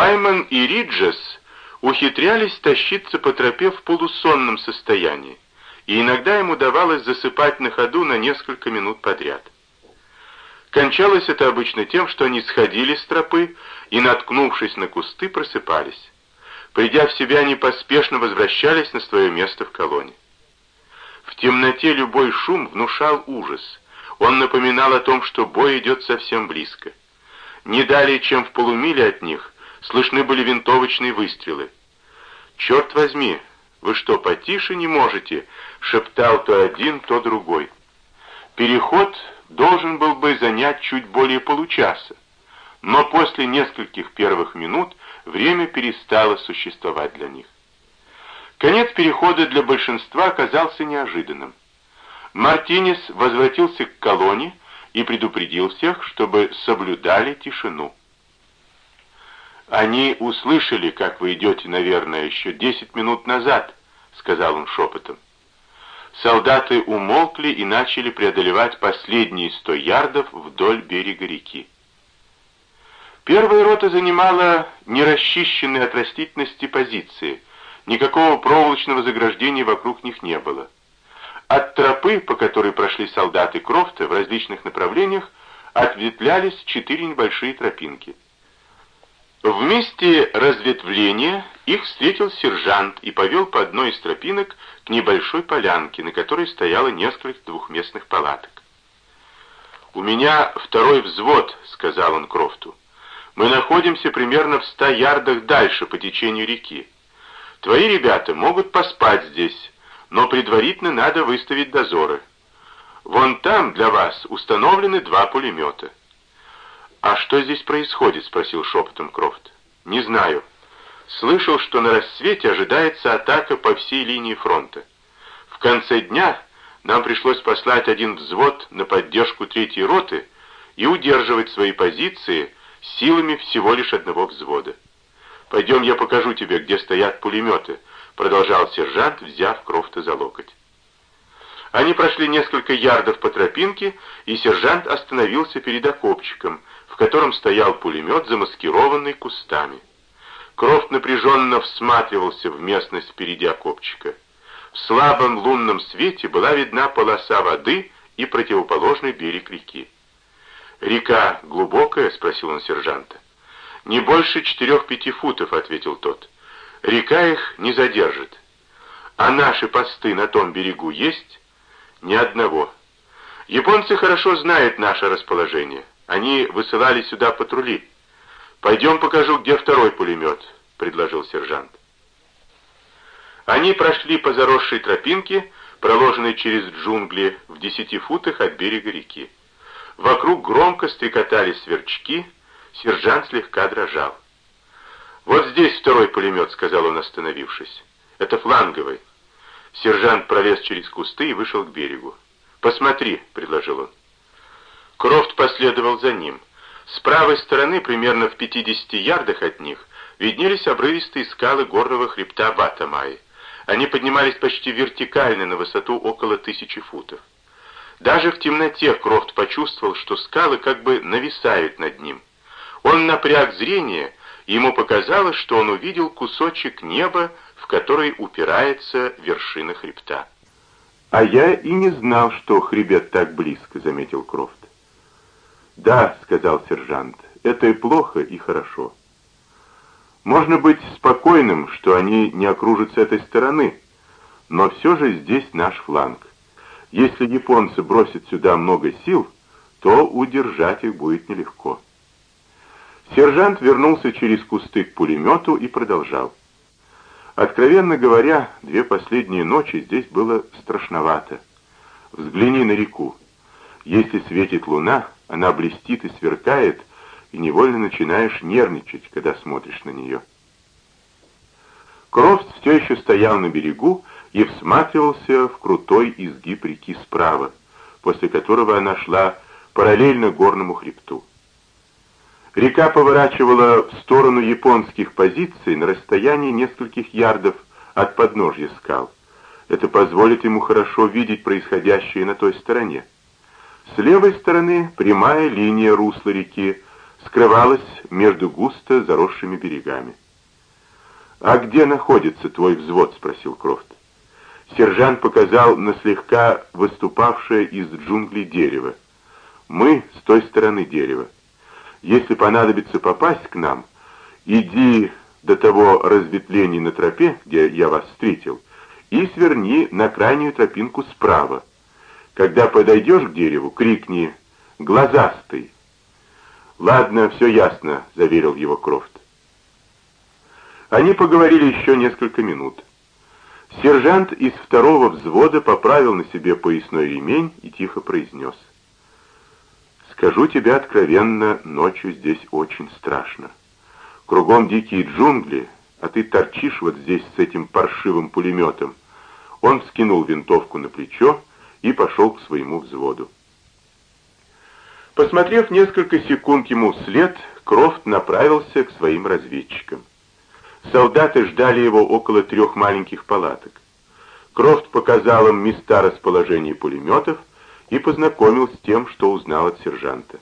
Вайман и Риджес ухитрялись тащиться по тропе в полусонном состоянии, и иногда им удавалось засыпать на ходу на несколько минут подряд. Кончалось это обычно тем, что они сходили с тропы и, наткнувшись на кусты, просыпались. Придя в себя, они поспешно возвращались на свое место в колонне. В темноте любой шум внушал ужас. Он напоминал о том, что бой идет совсем близко. Не далее, чем в полумиле от них, слышны были винтовочные выстрелы. «Черт возьми, вы что, потише не можете?» — шептал то один, то другой. Переход должен был бы занять чуть более получаса, но после нескольких первых минут время перестало существовать для них. Конец перехода для большинства оказался неожиданным. Мартинес возвратился к колонне и предупредил всех, чтобы соблюдали тишину. «Они услышали, как вы идете, наверное, еще десять минут назад», — сказал он шепотом. Солдаты умолкли и начали преодолевать последние сто ярдов вдоль берега реки. Первая рота занимала нерасчищенные от растительности позиции, никакого проволочного заграждения вокруг них не было. От тропы, по которой прошли солдаты Крофта в различных направлениях, ответвлялись четыре небольшие тропинки. В месте разветвления их встретил сержант и повел по одной из тропинок к небольшой полянке, на которой стояло несколько двухместных палаток. «У меня второй взвод», — сказал он Крофту. «Мы находимся примерно в ста ярдах дальше по течению реки. Твои ребята могут поспать здесь, но предварительно надо выставить дозоры. Вон там для вас установлены два пулемета». «А что здесь происходит?» — спросил шепотом Крофт. «Не знаю. Слышал, что на рассвете ожидается атака по всей линии фронта. В конце дня нам пришлось послать один взвод на поддержку третьей роты и удерживать свои позиции силами всего лишь одного взвода. «Пойдем, я покажу тебе, где стоят пулеметы», — продолжал сержант, взяв Крофта за локоть. Они прошли несколько ярдов по тропинке, и сержант остановился перед окопчиком, котором стоял пулемет, замаскированный кустами. Крофт напряженно всматривался в местность впереди окопчика. В слабом лунном свете была видна полоса воды и противоположный берег реки. «Река глубокая?» — спросил он сержанта. «Не больше четырех-пяти футов», — ответил тот. «Река их не задержит. А наши посты на том берегу есть?» «Ни одного. Японцы хорошо знают наше расположение. Они высылали сюда патрули. «Пойдем покажу, где второй пулемет», — предложил сержант. Они прошли по заросшей тропинке, проложенной через джунгли в десяти футах от берега реки. Вокруг громко стрекотали сверчки, сержант слегка дрожал. «Вот здесь второй пулемет», — сказал он, остановившись. «Это фланговый». Сержант пролез через кусты и вышел к берегу. «Посмотри», — предложил он. Крофт последовал за ним. С правой стороны, примерно в 50 ярдах от них, виднелись обрывистые скалы горного хребта Батамай. Они поднимались почти вертикально на высоту около тысячи футов. Даже в темноте Крофт почувствовал, что скалы как бы нависают над ним. Он напряг зрение, и ему показалось, что он увидел кусочек неба, в который упирается вершина хребта. «А я и не знал, что хребет так близко», — заметил Крофт. «Да», — сказал сержант, — «это и плохо, и хорошо. Можно быть спокойным, что они не окружат с этой стороны, но все же здесь наш фланг. Если японцы бросят сюда много сил, то удержать их будет нелегко». Сержант вернулся через кусты к пулемету и продолжал. Откровенно говоря, две последние ночи здесь было страшновато. Взгляни на реку. Если светит луна, она блестит и сверкает, и невольно начинаешь нервничать, когда смотришь на нее. Крофт все еще стоял на берегу и всматривался в крутой изгиб реки справа, после которого она шла параллельно горному хребту. Река поворачивала в сторону японских позиций на расстоянии нескольких ярдов от подножья скал. Это позволит ему хорошо видеть происходящее на той стороне. С левой стороны прямая линия русла реки, скрывалась между густо заросшими берегами. «А где находится твой взвод?» — спросил Крофт. Сержант показал на слегка выступавшее из джунглей дерево. «Мы с той стороны дерева. Если понадобится попасть к нам, иди до того разветвления на тропе, где я вас встретил, и сверни на крайнюю тропинку справа. Когда подойдешь к дереву, крикни «Глазастый!» «Ладно, все ясно», — заверил его Крофт. Они поговорили еще несколько минут. Сержант из второго взвода поправил на себе поясной ремень и тихо произнес. «Скажу тебе откровенно, ночью здесь очень страшно. Кругом дикие джунгли, а ты торчишь вот здесь с этим паршивым пулеметом». Он вскинул винтовку на плечо и пошел к своему взводу. Посмотрев несколько секунд ему вслед, Крофт направился к своим разведчикам. Солдаты ждали его около трех маленьких палаток. Крофт показал им места расположения пулеметов и познакомил с тем, что узнал от сержанта.